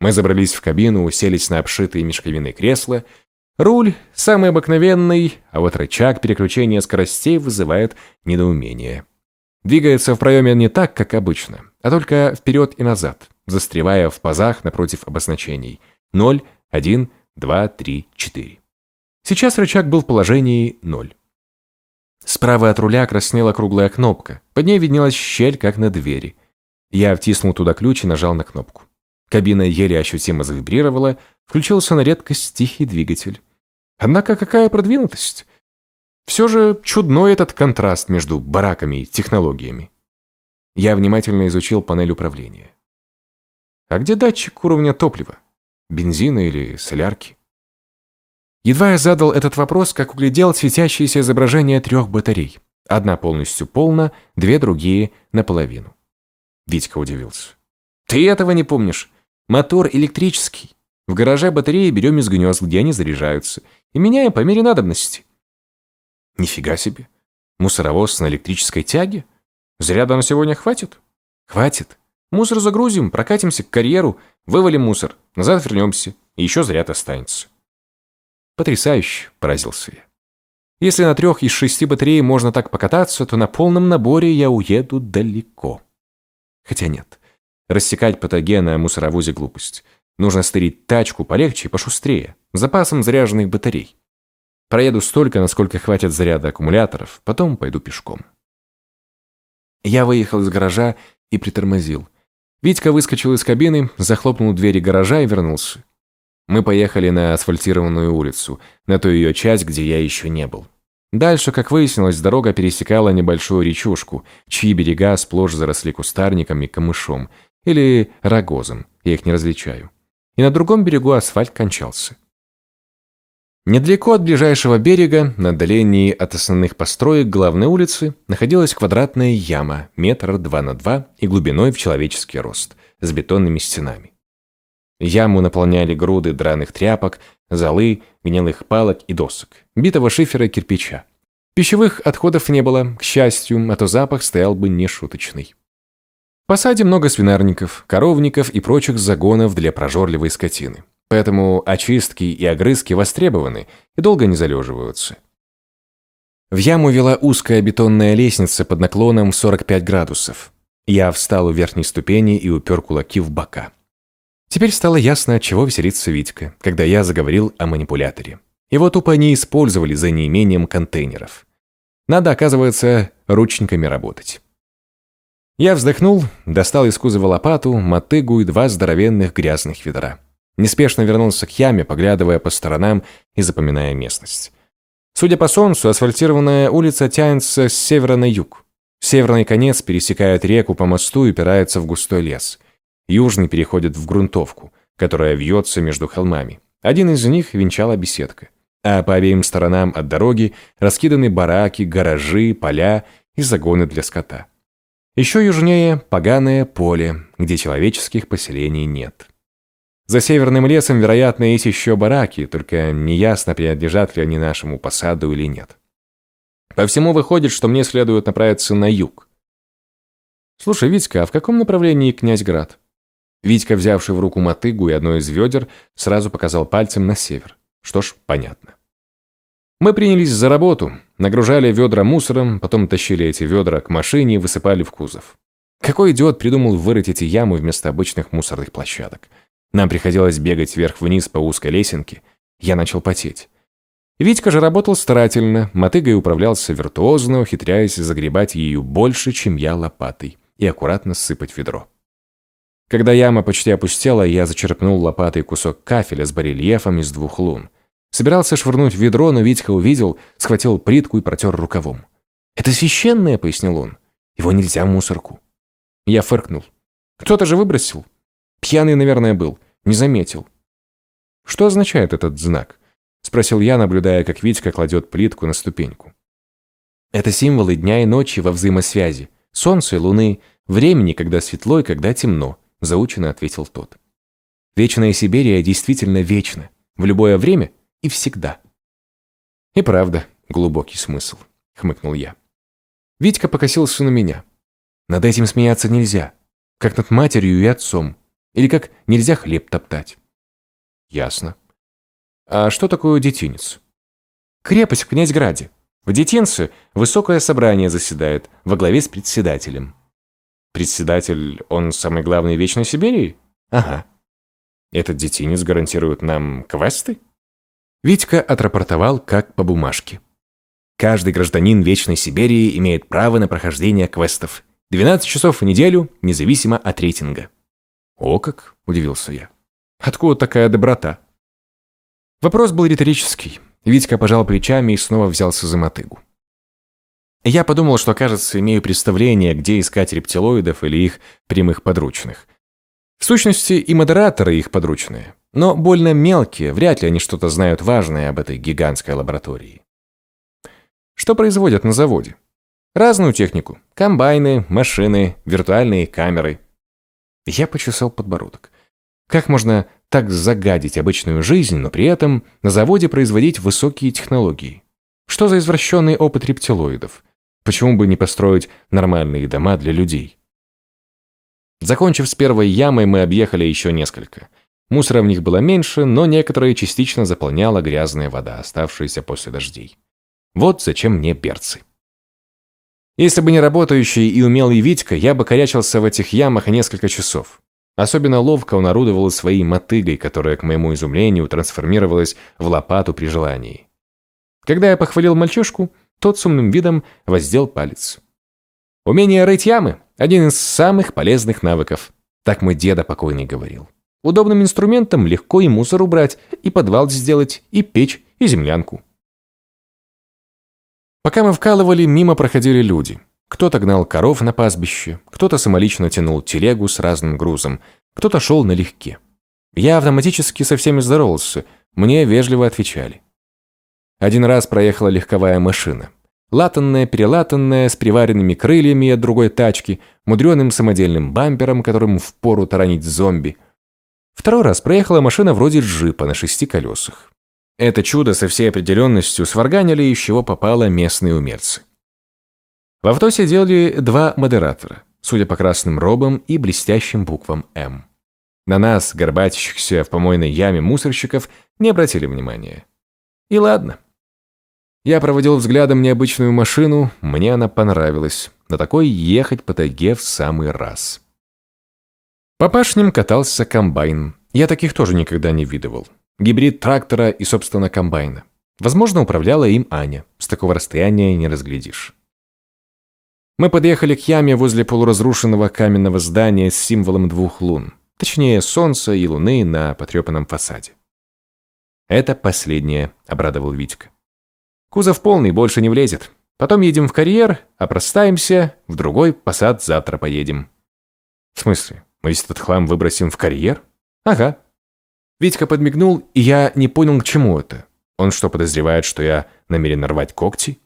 мы забрались в кабину, уселись на обшитые мешковиной кресла. Руль самый обыкновенный, а вот рычаг переключения скоростей вызывает недоумение. Двигается в проеме не так, как обычно, а только вперед и назад, застревая в пазах напротив обозначений 0, 1, 2, 3, 4. Сейчас рычаг был в положении 0. Справа от руля краснела круглая кнопка, под ней виднелась щель, как на двери. Я втиснул туда ключ и нажал на кнопку. Кабина еле ощутимо завибрировала, включился на редкость тихий двигатель. Однако какая продвинутость? Все же чудной этот контраст между бараками и технологиями. Я внимательно изучил панель управления. А где датчик уровня топлива? Бензина или солярки? Едва я задал этот вопрос, как углядел светящееся изображение трех батарей. Одна полностью полна, две другие наполовину. Витька удивился. «Ты этого не помнишь? Мотор электрический. В гараже батареи берем из гнезд, где они заряжаются, и меняем по мере надобности. Нифига себе. Мусоровоз на электрической тяге? Заряда на сегодня хватит? Хватит. Мусор загрузим, прокатимся к карьеру, вывалим мусор, назад вернемся, и еще заряд останется. Потрясающе, поразился я. Если на трех из шести батарей можно так покататься, то на полном наборе я уеду далеко. Хотя нет. Рассекать патогены о мусоровозе глупость. Нужно стырить тачку полегче и пошустрее, с запасом заряженных батарей. Проеду столько, насколько хватит заряда аккумуляторов, потом пойду пешком. Я выехал из гаража и притормозил. Витька выскочил из кабины, захлопнул двери гаража и вернулся. Мы поехали на асфальтированную улицу, на ту ее часть, где я еще не был. Дальше, как выяснилось, дорога пересекала небольшую речушку, чьи берега сплошь заросли кустарником и камышом, или рогозом, я их не различаю. И на другом берегу асфальт кончался. Недалеко от ближайшего берега, на отдалении от основных построек главной улицы, находилась квадратная яма, метр два на два и глубиной в человеческий рост, с бетонными стенами. Яму наполняли груды драных тряпок, золы, гнилых палок и досок, битого шифера и кирпича. Пищевых отходов не было, к счастью, а то запах стоял бы нешуточный. В посаде много свинарников, коровников и прочих загонов для прожорливой скотины. Поэтому очистки и огрызки востребованы и долго не залеживаются. В яму вела узкая бетонная лестница под наклоном 45 градусов. Я встал у верхней ступени и упер кулаки в бока. Теперь стало ясно, от чего веселится Витька, когда я заговорил о манипуляторе. Его тупо не использовали за неимением контейнеров. Надо, оказывается, ручниками работать. Я вздохнул, достал из кузова лопату, мотыгу и два здоровенных грязных ведра. Неспешно вернулся к яме, поглядывая по сторонам и запоминая местность. Судя по солнцу, асфальтированная улица тянется с севера на юг. Северный конец пересекает реку по мосту и упирается в густой лес. Южный переходит в грунтовку, которая вьется между холмами. Один из них венчала беседка. А по обеим сторонам от дороги раскиданы бараки, гаражи, поля и загоны для скота. Еще южнее – поганое поле, где человеческих поселений нет. За северным лесом, вероятно, есть еще бараки, только неясно, принадлежат ли они нашему посаду или нет. По всему выходит, что мне следует направиться на юг. Слушай, Витька, а в каком направлении Князьград? Витька, взявший в руку мотыгу и одно из ведер, сразу показал пальцем на север. Что ж, понятно. Мы принялись за работу, нагружали ведра мусором, потом тащили эти ведра к машине и высыпали в кузов. Какой идиот придумал вырыть эти ямы вместо обычных мусорных площадок? Нам приходилось бегать вверх-вниз по узкой лесенке. Я начал потеть. Витька же работал старательно, мотыгой управлялся виртуозно, ухитряясь загребать ее больше, чем я лопатой, и аккуратно сыпать ведро. Когда яма почти опустела, я зачерпнул лопатой кусок кафеля с барельефом из двух лун. Собирался швырнуть ведро, но Витька увидел, схватил плитку и протер рукавом. «Это священное», — пояснил он. «Его нельзя в мусорку». Я фыркнул. «Кто-то же выбросил». Пьяный, наверное, был. Не заметил. «Что означает этот знак?» – спросил я, наблюдая, как Витька кладет плитку на ступеньку. «Это символы дня и ночи во взаимосвязи. Солнца и луны, времени, когда светло и когда темно», – заученно ответил тот. «Вечная Сибирия действительно вечна. В любое время и всегда». «И правда, глубокий смысл», – хмыкнул я. Витька покосился на меня. «Над этим смеяться нельзя, как над матерью и отцом. Или как нельзя хлеб топтать. Ясно. А что такое детинец? Крепость в Князьграде. В детинце высокое собрание заседает во главе с председателем. Председатель, он самый главный Вечной Сибири? Ага. Этот детинец гарантирует нам квесты? Витька отрапортовал как по бумажке. Каждый гражданин Вечной Сибири имеет право на прохождение квестов. 12 часов в неделю, независимо от рейтинга. «О как!» – удивился я. «Откуда такая доброта?» Вопрос был риторический. Витька пожал плечами и снова взялся за мотыгу. Я подумал, что, кажется, имею представление, где искать рептилоидов или их прямых подручных. В сущности, и модераторы их подручные. Но больно мелкие, вряд ли они что-то знают важное об этой гигантской лаборатории. Что производят на заводе? Разную технику. Комбайны, машины, виртуальные камеры. Я почесал подбородок. Как можно так загадить обычную жизнь, но при этом на заводе производить высокие технологии? Что за извращенный опыт рептилоидов? Почему бы не построить нормальные дома для людей? Закончив с первой ямой, мы объехали еще несколько. Мусора в них было меньше, но некоторые частично заполняла грязная вода, оставшаяся после дождей. Вот зачем мне берцы. Если бы не работающий и умелый Витька, я бы корячился в этих ямах несколько часов. Особенно ловко он орудовал своей мотыгой, которая, к моему изумлению, трансформировалась в лопату при желании. Когда я похвалил мальчишку, тот с умным видом воздел палец. «Умение рыть ямы – один из самых полезных навыков», так мой деда покойный говорил. Удобным инструментом легко и мусор убрать, и подвал сделать, и печь, и землянку. Пока мы вкалывали, мимо проходили люди. Кто-то гнал коров на пастбище, кто-то самолично тянул телегу с разным грузом, кто-то шел налегке. Я автоматически со всеми здоровался, мне вежливо отвечали. Один раз проехала легковая машина. Латанная, перелатанная, с приваренными крыльями от другой тачки, мудреным самодельным бампером, которым впору таранить зомби. Второй раз проехала машина вроде джипа на шести колесах. Это чудо со всей определенностью сварганили, из чего попало местные умельцы. В авто сидели два модератора, судя по красным робам и блестящим буквам «М». На нас, горбатящихся в помойной яме мусорщиков, не обратили внимания. И ладно. Я проводил взглядом необычную машину, мне она понравилась. На такой ехать по тайге в самый раз. По пашням катался комбайн. Я таких тоже никогда не видывал. Гибрид трактора и, собственно, комбайна. Возможно, управляла им Аня. С такого расстояния не разглядишь. Мы подъехали к яме возле полуразрушенного каменного здания с символом двух лун. Точнее, солнца и луны на потрепанном фасаде. «Это последнее», — обрадовал Витька. «Кузов полный, больше не влезет. Потом едем в карьер, опростаемся, в другой посад завтра поедем». «В смысле? Мы весь этот хлам выбросим в карьер?» «Ага». Витька подмигнул, и я не понял, к чему это. Он что, подозревает, что я намерен рвать когти?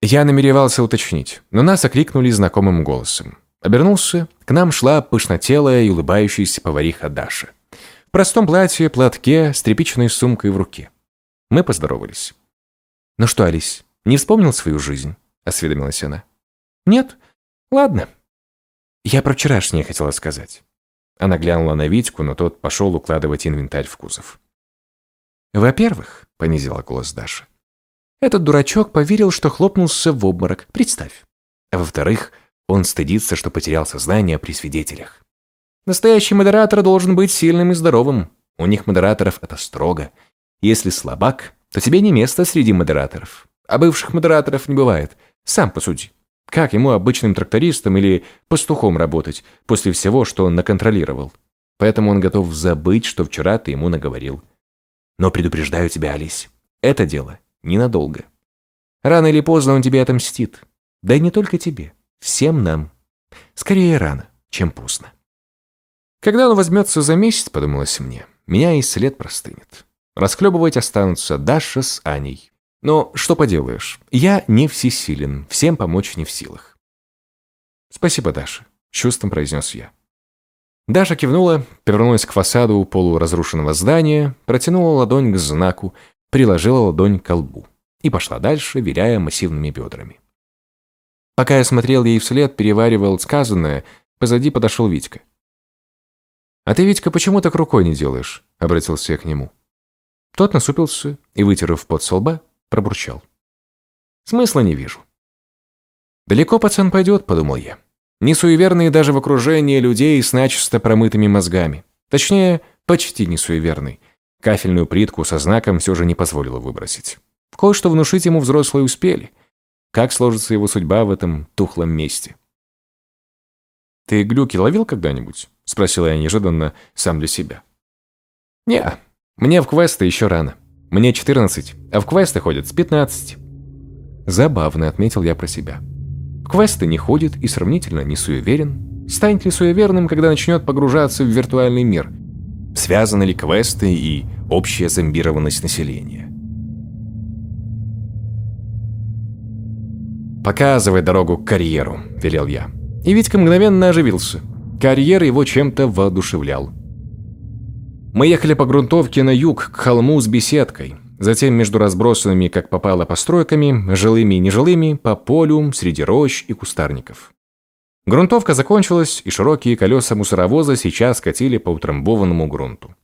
Я намеревался уточнить, но нас окликнули знакомым голосом. Обернулся, к нам шла пышнотелая и улыбающаяся повариха Даша. В простом платье, платке, с тряпичной сумкой в руке. Мы поздоровались. «Ну что, Алис, не вспомнил свою жизнь?» – осведомилась она. «Нет? Ладно». Я про вчерашнее хотела сказать. Она глянула на Витьку, но тот пошел укладывать инвентарь в кузов. «Во-первых», — понизила голос Даша, «этот дурачок поверил, что хлопнулся в обморок, представь. А во-вторых, он стыдится, что потерял сознание при свидетелях. Настоящий модератор должен быть сильным и здоровым. У них модераторов это строго. Если слабак, то тебе не место среди модераторов. А бывших модераторов не бывает. Сам посуди. Как ему обычным трактористом или пастухом работать после всего, что он наконтролировал? Поэтому он готов забыть, что вчера ты ему наговорил. Но предупреждаю тебя, Алис, это дело ненадолго. Рано или поздно он тебе отомстит. Да и не только тебе. Всем нам. Скорее рано, чем поздно. Когда он возьмется за месяц, подумалось мне, меня и след простынет. Расклебывать останутся Даша с Аней. Но что поделаешь, я не всесилен, всем помочь не в силах. «Спасибо, Даша», — чувством произнес я. Даша кивнула, повернулась к фасаду полуразрушенного здания, протянула ладонь к знаку, приложила ладонь к лбу и пошла дальше, виляя массивными бедрами. Пока я смотрел ей вслед, переваривал сказанное, позади подошел Витька. «А ты, Витька, почему так рукой не делаешь?» — обратился я к нему. Тот насупился и, вытерев пот со лба, пробурчал. «Смысла не вижу». «Далеко пацан пойдет», — подумал я. Не суеверный даже в окружении людей с начисто промытыми мозгами. Точнее, почти не суеверный. Кафельную плитку со знаком все же не позволило выбросить. Кое-что внушить ему взрослые успели. Как сложится его судьба в этом тухлом месте? «Ты глюки ловил когда-нибудь?» — спросил я неожиданно сам для себя. «Не, мне в квесты еще рано. Мне 14, а в квесты ходят с 15». Забавно, отметил я про себя. В квесты не ходит и сравнительно не суеверен. Станет ли суеверным, когда начнет погружаться в виртуальный мир? Связаны ли квесты и общая зомбированность населения? «Показывай дорогу к карьеру», – велел я. И Витька мгновенно оживился. Карьер его чем-то воодушевлял. Мы ехали по грунтовке на юг, к холму с беседкой. Затем между разбросанными, как попало, постройками, жилыми и нежилыми, по полю, среди рощ и кустарников. Грунтовка закончилась, и широкие колеса мусоровоза сейчас катили по утрамбованному грунту.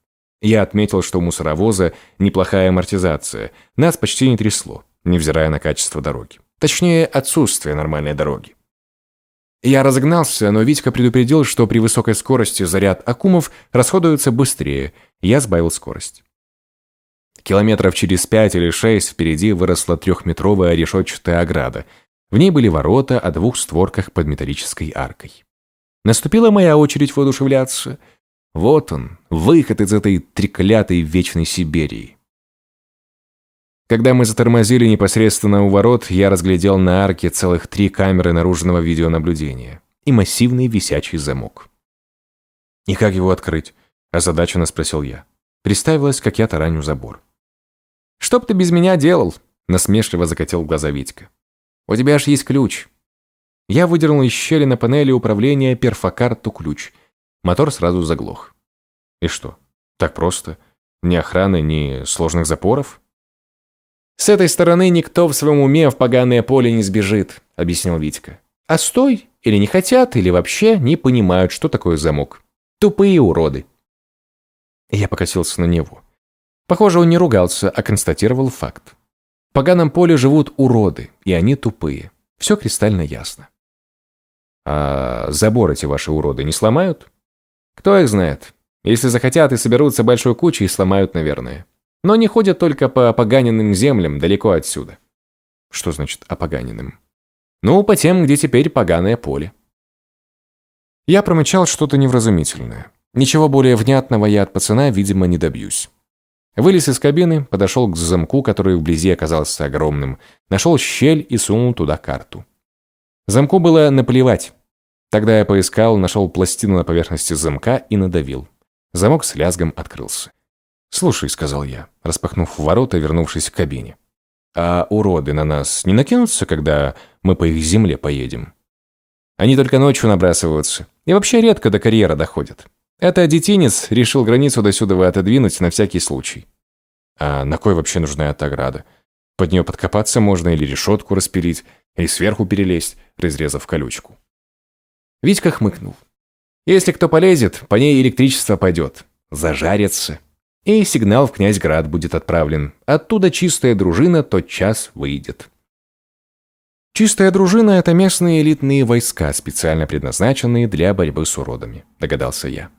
Я отметил, что у мусоровоза неплохая амортизация, нас почти не трясло, невзирая на качество дороги. Точнее, отсутствие нормальной дороги. Я разогнался, но Витька предупредил, что при высокой скорости заряд аккумов расходуется быстрее, я сбавил скорость. Километров через пять или шесть впереди выросла трехметровая решетчатая ограда. В ней были ворота о двух створках под металлической аркой. Наступила моя очередь воодушевляться. Вот он, выход из этой треклятой вечной Сибири. Когда мы затормозили непосредственно у ворот, я разглядел на арке целых три камеры наружного видеонаблюдения и массивный висячий замок. «И как его открыть?» – озадаченно спросил я. Представилось, как я тараню забор. «Что б ты без меня делал?» – насмешливо закатил глаза Витька. «У тебя аж есть ключ». Я выдернул из щели на панели управления перфокарту ключ. Мотор сразу заглох. И что, так просто? Ни охраны, ни сложных запоров? «С этой стороны никто в своем уме в поганое поле не сбежит», — объяснил Витька. «А стой, или не хотят, или вообще не понимают, что такое замок. Тупые уроды». Я покосился на него. Похоже, он не ругался, а констатировал факт. В поганом поле живут уроды, и они тупые. Все кристально ясно. А забор эти ваши уроды не сломают? Кто их знает? Если захотят и соберутся большой кучей, сломают, наверное. Но не ходят только по опоганенным землям далеко отсюда. Что значит опоганенным? Ну, по тем, где теперь поганое поле. Я промычал что-то невразумительное. Ничего более внятного я от пацана, видимо, не добьюсь. Вылез из кабины, подошел к замку, который вблизи оказался огромным, нашел щель и сунул туда карту. Замку было наплевать. Тогда я поискал, нашел пластину на поверхности замка и надавил. Замок с лязгом открылся. «Слушай», — сказал я, распахнув ворота, вернувшись к кабине. «А уроды на нас не накинутся, когда мы по их земле поедем?» «Они только ночью набрасываются. И вообще редко до карьера доходят. Это детинец решил границу до сюда отодвинуть на всякий случай. А на кой вообще нужна эта ограда? Под нее подкопаться можно или решетку распилить, или сверху перелезть, разрезав колючку. Витька хмыкнул. Если кто полезет, по ней электричество пойдет. Зажарится. И сигнал в Князьград будет отправлен. Оттуда чистая дружина тот час выйдет. Чистая дружина – это местные элитные войска, специально предназначенные для борьбы с уродами, догадался я.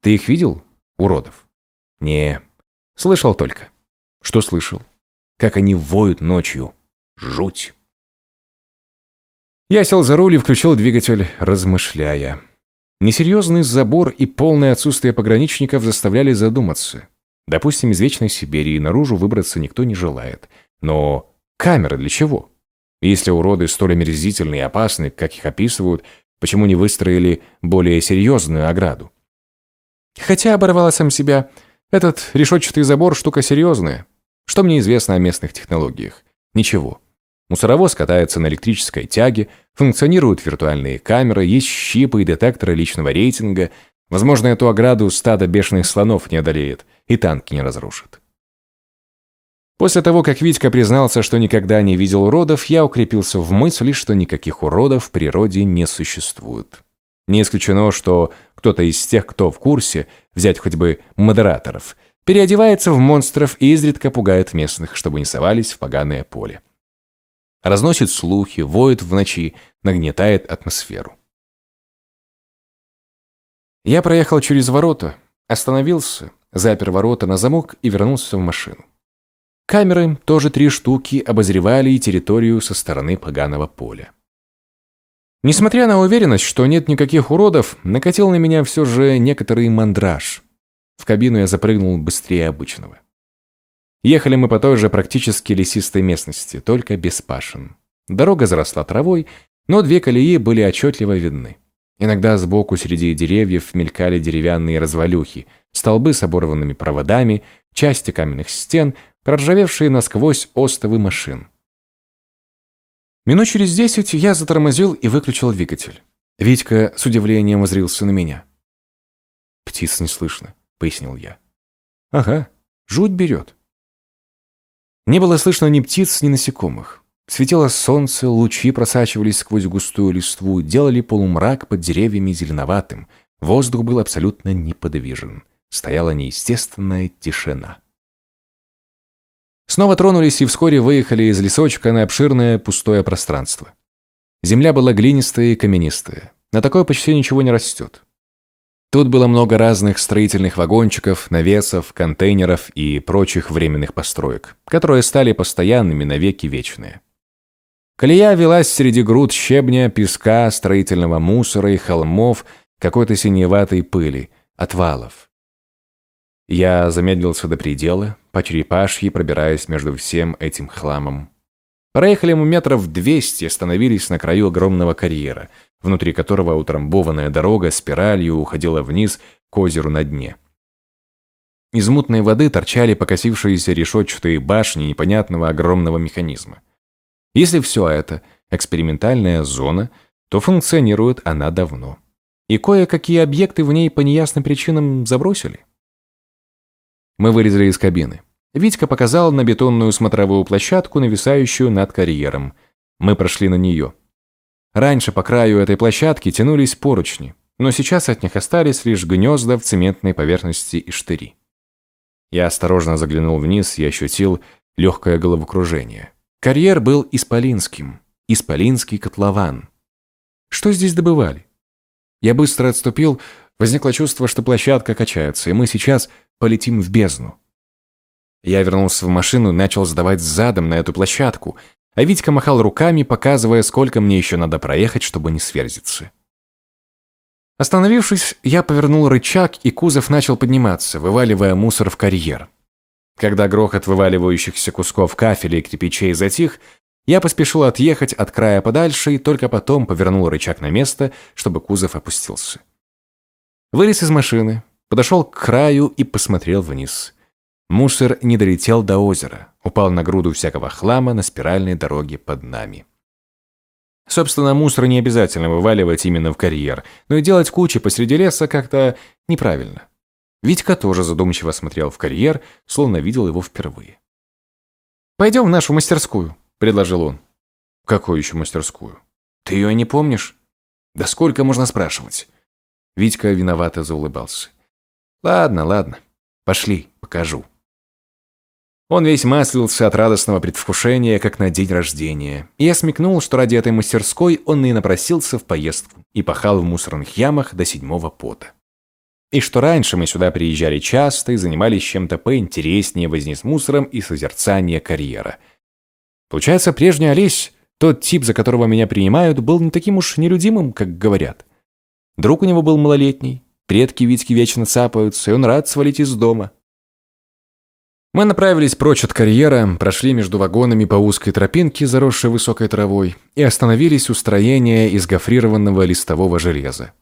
Ты их видел, уродов? Не, слышал только. Что слышал? Как они воют ночью. Жуть. Я сел за руль и включил двигатель, размышляя. Несерьезный забор и полное отсутствие пограничников заставляли задуматься. Допустим, из Вечной Сибири наружу выбраться никто не желает. Но камеры для чего? Если уроды столь омерзительны и опасны, как их описывают, почему не выстроили более серьезную ограду? Хотя оборвала сам себя. Этот решетчатый забор – штука серьезная. Что мне известно о местных технологиях? Ничего. Мусоровоз катается на электрической тяге, функционируют виртуальные камеры, есть щипы и детекторы личного рейтинга. Возможно, эту ограду стадо бешеных слонов не одолеет и танки не разрушит. После того, как Витька признался, что никогда не видел уродов, я укрепился в мысли, что никаких уродов в природе не существует. Не исключено, что кто-то из тех, кто в курсе, взять хоть бы модераторов, переодевается в монстров и изредка пугает местных, чтобы не совались в поганое поле. Разносит слухи, воет в ночи, нагнетает атмосферу. Я проехал через ворота, остановился, запер ворота на замок и вернулся в машину. Камеры, тоже три штуки, обозревали территорию со стороны поганого поля. Несмотря на уверенность, что нет никаких уродов, накатил на меня все же некоторый мандраж. В кабину я запрыгнул быстрее обычного. Ехали мы по той же практически лесистой местности, только без пашин. Дорога заросла травой, но две колеи были отчетливо видны. Иногда сбоку среди деревьев мелькали деревянные развалюхи, столбы с оборванными проводами, части каменных стен, проржавевшие насквозь остовы машин. Минут через десять я затормозил и выключил двигатель. Витька с удивлением возрился на меня. «Птиц не слышно», — пояснил я. «Ага, жуть берет». Не было слышно ни птиц, ни насекомых. Светило солнце, лучи просачивались сквозь густую листву, делали полумрак под деревьями зеленоватым. Воздух был абсолютно неподвижен. Стояла неестественная тишина. Снова тронулись и вскоре выехали из лесочка на обширное пустое пространство. Земля была глинистая и каменистая. На такое почти ничего не растет. Тут было много разных строительных вагончиков, навесов, контейнеров и прочих временных построек, которые стали постоянными навеки вечные. Колея велась среди груд щебня, песка, строительного мусора и холмов, какой-то синеватой пыли, отвалов. Я замедлился до предела, по черепашьи пробираясь между всем этим хламом. Проехали мы метров двести остановились на краю огромного карьера, внутри которого утрамбованная дорога спиралью уходила вниз к озеру на дне. Из мутной воды торчали покосившиеся решетчатые башни непонятного огромного механизма. Если все это экспериментальная зона, то функционирует она давно. И кое-какие объекты в ней по неясным причинам забросили. Мы вылезли из кабины. Витька показал на бетонную смотровую площадку, нависающую над карьером. Мы прошли на нее. Раньше по краю этой площадки тянулись поручни, но сейчас от них остались лишь гнезда в цементной поверхности и штыри. Я осторожно заглянул вниз и ощутил легкое головокружение. Карьер был исполинским. Исполинский котлован. Что здесь добывали? Я быстро отступил, возникло чувство, что площадка качается, и мы сейчас полетим в бездну. Я вернулся в машину и начал сдавать задом на эту площадку, а Витька махал руками, показывая, сколько мне еще надо проехать, чтобы не сверзиться. Остановившись, я повернул рычаг, и кузов начал подниматься, вываливая мусор в карьер. Когда грохот вываливающихся кусков кафеля и кирпичей затих, я поспешил отъехать от края подальше и только потом повернул рычаг на место, чтобы кузов опустился. Вылез из машины, подошел к краю и посмотрел вниз. Мусор не долетел до озера, упал на груду всякого хлама на спиральной дороге под нами. Собственно, мусор не обязательно вываливать именно в карьер, но и делать кучи посреди леса как-то неправильно. Витька тоже задумчиво смотрел в карьер, словно видел его впервые. «Пойдем в нашу мастерскую», — предложил он. «Какую еще мастерскую? Ты ее не помнишь?» «Да сколько можно спрашивать?» Витька виновато заулыбался. «Ладно, ладно, пошли, покажу». Он весь маслился от радостного предвкушения, как на день рождения. И я смекнул, что ради этой мастерской он и напросился в поездку и пахал в мусорных ямах до седьмого пота. И что раньше мы сюда приезжали часто и занимались чем-то поинтереснее возни с мусором и созерцания карьера. Получается, прежний Олесь, тот тип, за которого меня принимают, был не таким уж нелюдимым, как говорят. Друг у него был малолетний, предки Витьки вечно цапаются, и он рад свалить из дома. Мы направились прочь от карьера, прошли между вагонами по узкой тропинке, заросшей высокой травой, и остановились у строения из гофрированного листового железа.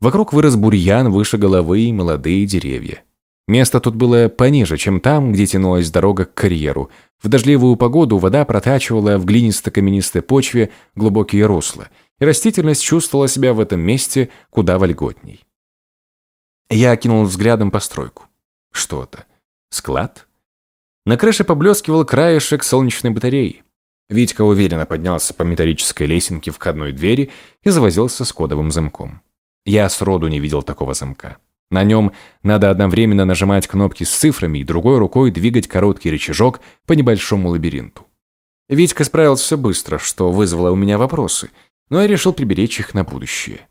Вокруг вырос бурьян выше головы и молодые деревья. Место тут было пониже, чем там, где тянулась дорога к карьеру. В дождливую погоду вода протачивала в глинисто-каменистой почве глубокие русла, и растительность чувствовала себя в этом месте куда вольготней. Я окинул взглядом постройку. Что это? Склад? На крыше поблескивал краешек солнечной батареи. Витька уверенно поднялся по металлической лесенке входной двери и завозился с кодовым замком. Я сроду не видел такого замка. На нем надо одновременно нажимать кнопки с цифрами и другой рукой двигать короткий рычажок по небольшому лабиринту. Витька справился быстро, что вызвало у меня вопросы, но я решил приберечь их на будущее.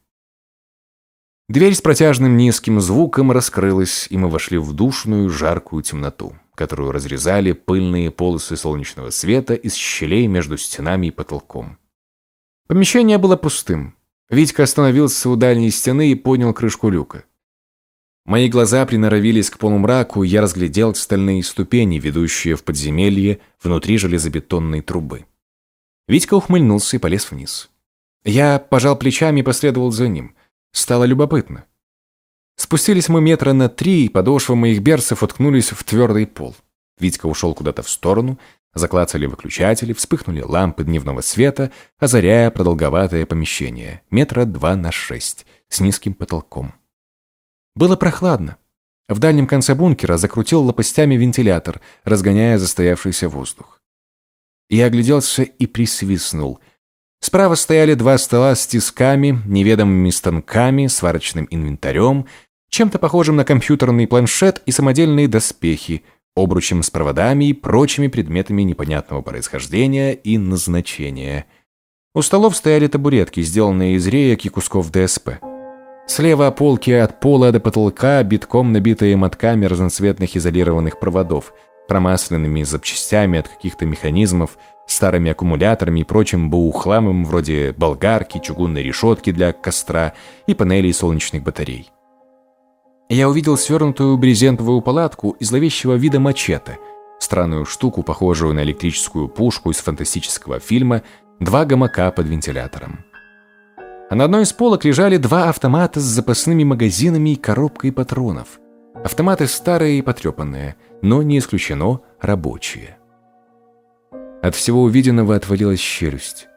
Дверь с протяжным низким звуком раскрылась, и мы вошли в душную, жаркую темноту которую разрезали пыльные полосы солнечного света из щелей между стенами и потолком. Помещение было пустым. Витька остановился у дальней стены и поднял крышку люка. Мои глаза приноровились к полумраку, я разглядел стальные ступени, ведущие в подземелье внутри железобетонной трубы. Витька ухмыльнулся и полез вниз. Я пожал плечами и последовал за ним. Стало любопытно. Спустились мы метра на три, и подошвы моих берцев уткнулись в твердый пол. Витька ушел куда-то в сторону, заклацали выключатели, вспыхнули лампы дневного света, озаряя продолговатое помещение, метра два на шесть, с низким потолком. Было прохладно. В дальнем конце бункера закрутил лопастями вентилятор, разгоняя застоявшийся воздух. Я огляделся и присвистнул. Справа стояли два стола с тисками, неведомыми станками, сварочным инвентарем, чем-то похожим на компьютерный планшет и самодельные доспехи, обручем с проводами и прочими предметами непонятного происхождения и назначения. У столов стояли табуретки, сделанные из реек и кусков ДСП. Слева полки от пола до потолка, битком набитые мотками разноцветных изолированных проводов, промасленными запчастями от каких-то механизмов, старыми аккумуляторами и прочим баухламом вроде болгарки, чугунной решетки для костра и панелей солнечных батарей. Я увидел свернутую брезентовую палатку из зловещего вида мачете, странную штуку, похожую на электрическую пушку из фантастического фильма, два гамака под вентилятором. А на одной из полок лежали два автомата с запасными магазинами и коробкой патронов. Автоматы старые и потрепанные, но не исключено рабочие. От всего увиденного отвалилась челюсть.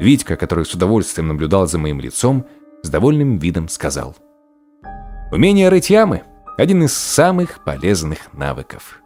Витька, который с удовольствием наблюдал за моим лицом, с довольным видом сказал – Умение рыть ямы Один из самых полезных навыков.